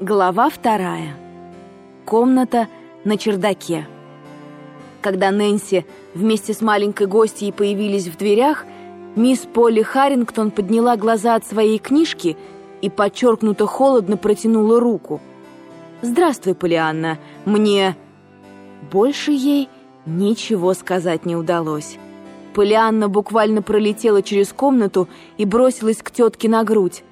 Глава вторая. Комната на чердаке. Когда Нэнси вместе с маленькой гостьей появились в дверях, мисс Полли Харрингтон подняла глаза от своей книжки и подчеркнуто холодно протянула руку. «Здравствуй, Полианна, мне...» Больше ей ничего сказать не удалось. Полианна буквально пролетела через комнату и бросилась к тетке на грудь.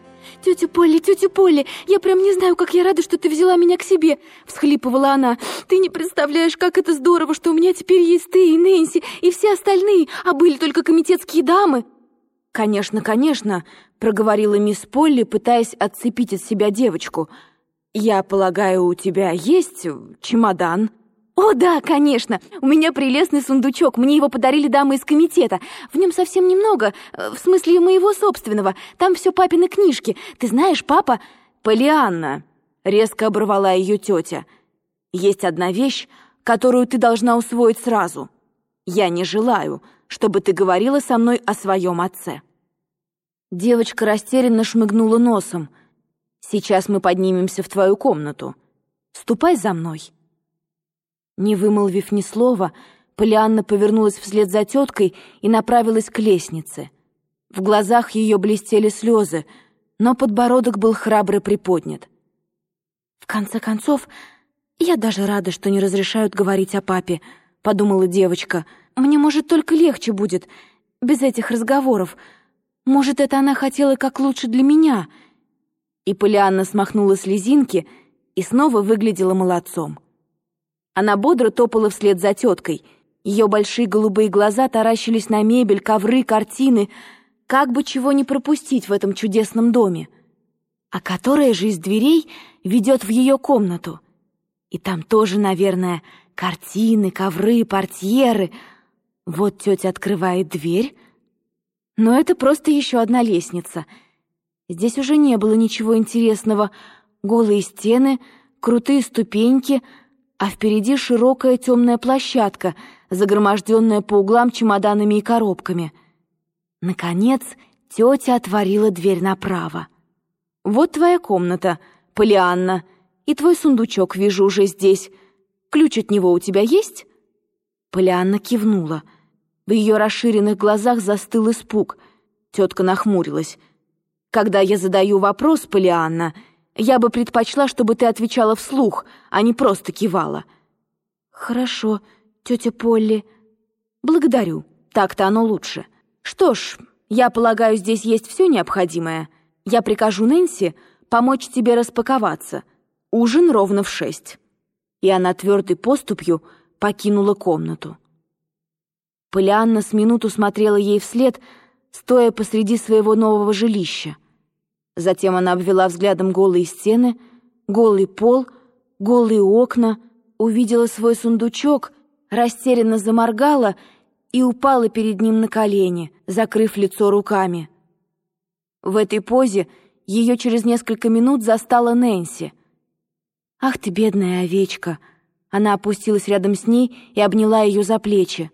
«Тетя Полли, тетя Полли, я прям не знаю, как я рада, что ты взяла меня к себе!» — всхлипывала она. «Ты не представляешь, как это здорово, что у меня теперь есть ты и Нэнси, и все остальные, а были только комитетские дамы!» «Конечно, конечно!» — проговорила мисс Полли, пытаясь отцепить от себя девочку. «Я полагаю, у тебя есть чемодан?» «О, да, конечно! У меня прелестный сундучок, мне его подарили дамы из комитета. В нем совсем немного, э, в смысле моего собственного. Там все папины книжки. Ты знаешь, папа...» «Полианна!» — резко оборвала ее тетя. «Есть одна вещь, которую ты должна усвоить сразу. Я не желаю, чтобы ты говорила со мной о своем отце». Девочка растерянно шмыгнула носом. «Сейчас мы поднимемся в твою комнату. Ступай за мной». Не вымолвив ни слова, Полианна повернулась вслед за теткой и направилась к лестнице. В глазах ее блестели слезы, но подбородок был храбро приподнят. «В конце концов, я даже рада, что не разрешают говорить о папе», — подумала девочка. «Мне, может, только легче будет, без этих разговоров. Может, это она хотела как лучше для меня». И Полианна смахнула слезинки и снова выглядела молодцом. Она бодро топала вслед за теткой. Ее большие голубые глаза таращились на мебель, ковры, картины. Как бы чего не пропустить в этом чудесном доме. А которая же из дверей ведет в ее комнату? И там тоже, наверное, картины, ковры, портьеры. Вот тетя открывает дверь. Но это просто еще одна лестница. Здесь уже не было ничего интересного. Голые стены, крутые ступеньки — а впереди широкая темная площадка, загроможденная по углам чемоданами и коробками. Наконец, тетя отворила дверь направо. «Вот твоя комната, Полианна, и твой сундучок вижу уже здесь. Ключ от него у тебя есть?» Полианна кивнула. В ее расширенных глазах застыл испуг. Тетка нахмурилась. «Когда я задаю вопрос, Полианна, я бы предпочла, чтобы ты отвечала вслух, а не просто кивала». «Хорошо, тетя Полли». «Благодарю. Так-то оно лучше. Что ж, я полагаю, здесь есть все необходимое. Я прикажу Нэнси помочь тебе распаковаться. Ужин ровно в шесть». И она твердой поступью покинула комнату. Полианна с минуту смотрела ей вслед, стоя посреди своего нового жилища. Затем она обвела взглядом голые стены, голый пол, голые окна, увидела свой сундучок, растерянно заморгала и упала перед ним на колени, закрыв лицо руками. В этой позе ее через несколько минут застала Нэнси. «Ах ты, бедная овечка!» Она опустилась рядом с ней и обняла ее за плечи.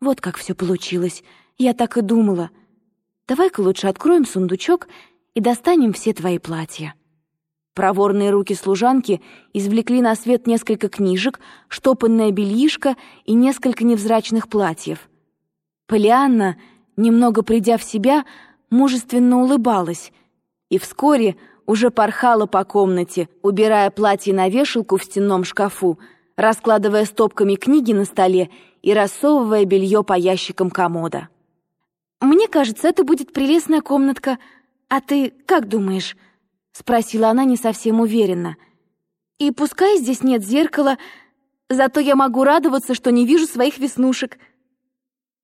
«Вот как все получилось. Я так и думала. Давай-ка лучше откроем сундучок и достанем все твои платья». Проворные руки служанки извлекли на свет несколько книжек, штопанное бельишко и несколько невзрачных платьев. Полианна, немного придя в себя, мужественно улыбалась и вскоре уже порхала по комнате, убирая платье на вешалку в стенном шкафу, раскладывая стопками книги на столе и рассовывая белье по ящикам комода. «Мне кажется, это будет прелестная комнатка», «А ты как думаешь?» — спросила она не совсем уверенно. «И пускай здесь нет зеркала, зато я могу радоваться, что не вижу своих веснушек».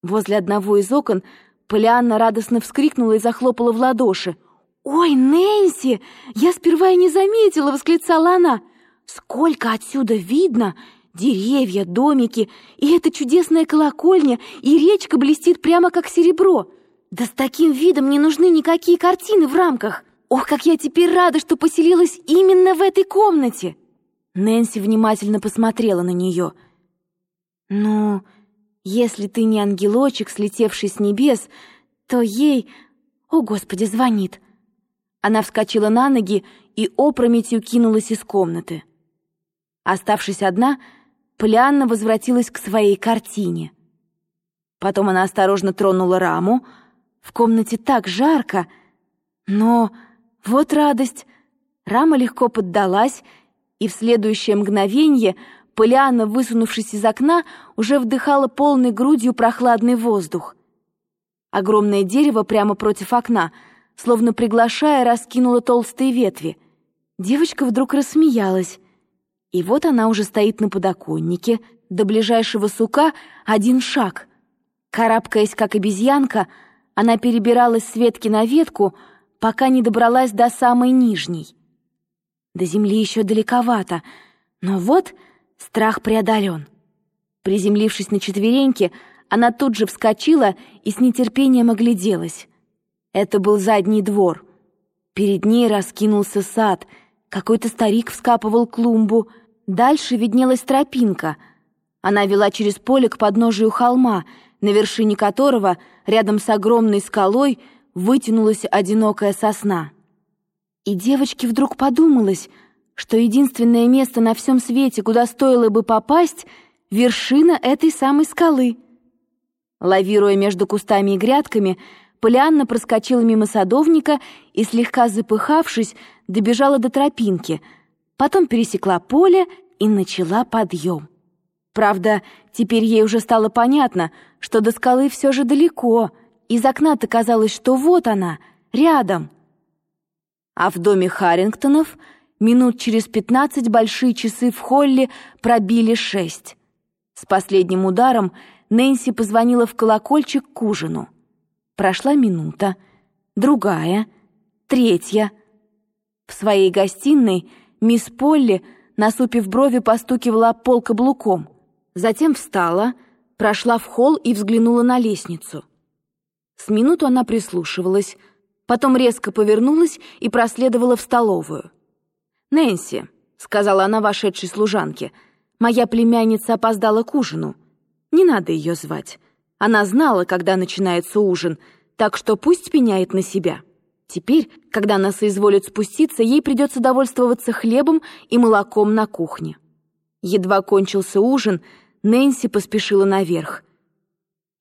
Возле одного из окон Полианна радостно вскрикнула и захлопала в ладоши. «Ой, Нэнси! Я сперва и не заметила!» — восклицала она. «Сколько отсюда видно! Деревья, домики, и эта чудесная колокольня, и речка блестит прямо как серебро!» Да с таким видом не нужны никакие картины в рамках. Ох, как я теперь рада, что поселилась именно в этой комнате!» Нэнси внимательно посмотрела на нее. «Ну, если ты не ангелочек, слетевший с небес, то ей... О, Господи, звонит!» Она вскочила на ноги и опрометью кинулась из комнаты. Оставшись одна, Полианна возвратилась к своей картине. Потом она осторожно тронула раму. В комнате так жарко, но вот радость. Рама легко поддалась, и в следующее мгновенье Полианна, высунувшись из окна, уже вдыхала полной грудью прохладный воздух. Огромное дерево прямо против окна, словно приглашая, раскинуло толстые ветви. Девочка вдруг рассмеялась. И вот она уже стоит на подоконнике, до ближайшего сука один шаг. Карабкаясь, как обезьянка, она перебиралась с ветки на ветку, пока не добралась до самой нижней. До земли еще далековато, но вот страх преодолен. Приземлившись на четвереньки, она тут же вскочила и с нетерпением огляделась. Это был задний двор. Перед ней раскинулся сад, какой-то старик вскапывал клумбу. Дальше виднелась тропинка. Она вела через поле к подножию холма, на вершине которого, рядом с огромной скалой, вытянулась одинокая сосна. И девочке вдруг подумалось, что единственное место на всем свете, куда стоило бы попасть, — вершина этой самой скалы. Лавируя между кустами и грядками, Полианна проскочила мимо садовника и, слегка запыхавшись, добежала до тропинки, потом пересекла поле и начала подъем. Правда, теперь ей уже стало понятно, что до скалы все же далеко, из окна-то казалось, что вот она, рядом — а в доме Харрингтонов минут через пятнадцать большие часы в холле пробили шесть. С последним ударом Нэнси позвонила в колокольчик к ужину. Прошла минута, другая, третья. В своей гостиной мисс Полли, насупив брови, постукивала пол каблуком. Затем встала, прошла в холл и взглянула на лестницу. С минуту она прислушивалась, Потом резко повернулась и проследовала в столовую. «Нэнси», — сказала она вошедшей служанке, — «моя племянница опоздала к ужину. Не надо ее звать. Она знала, когда начинается ужин, так что пусть пеняет на себя. Теперь, когда она соизволит спуститься, ей придется довольствоваться хлебом и молоком на кухне». Едва кончился ужин, Нэнси поспешила наверх.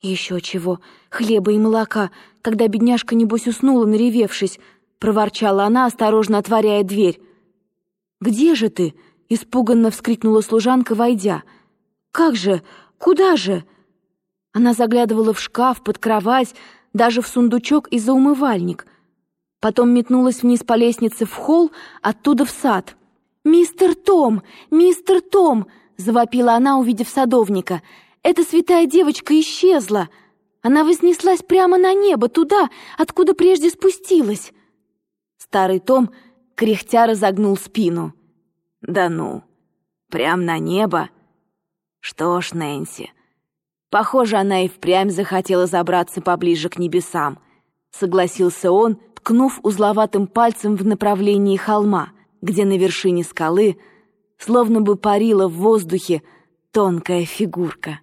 «Еще чего, хлеба и молока, когда бедняжка, небось, уснула, наревевшись», — проворчала она, осторожно отворяя дверь. «Где же ты?» — испуганно вскрикнула служанка, войдя. «Как же? Куда же?» Она заглядывала в шкаф, под кровать, даже в сундучок и за умывальник. Потом метнулась вниз по лестнице в холл, оттуда в сад. «Мистер Том! Мистер Том!» — завопила она, увидев садовника — эта святая девочка исчезла. Она вознеслась прямо на небо, туда, откуда прежде спустилась. Старый Том кряхтя разогнул спину. «Да ну, прям на небо? Что ж, Нэнси, похоже, она и впрямь захотела забраться поближе к небесам», согласился он, ткнув узловатым пальцем в направлении холма, где на вершине скалы словно бы парила в воздухе тонкая фигурка.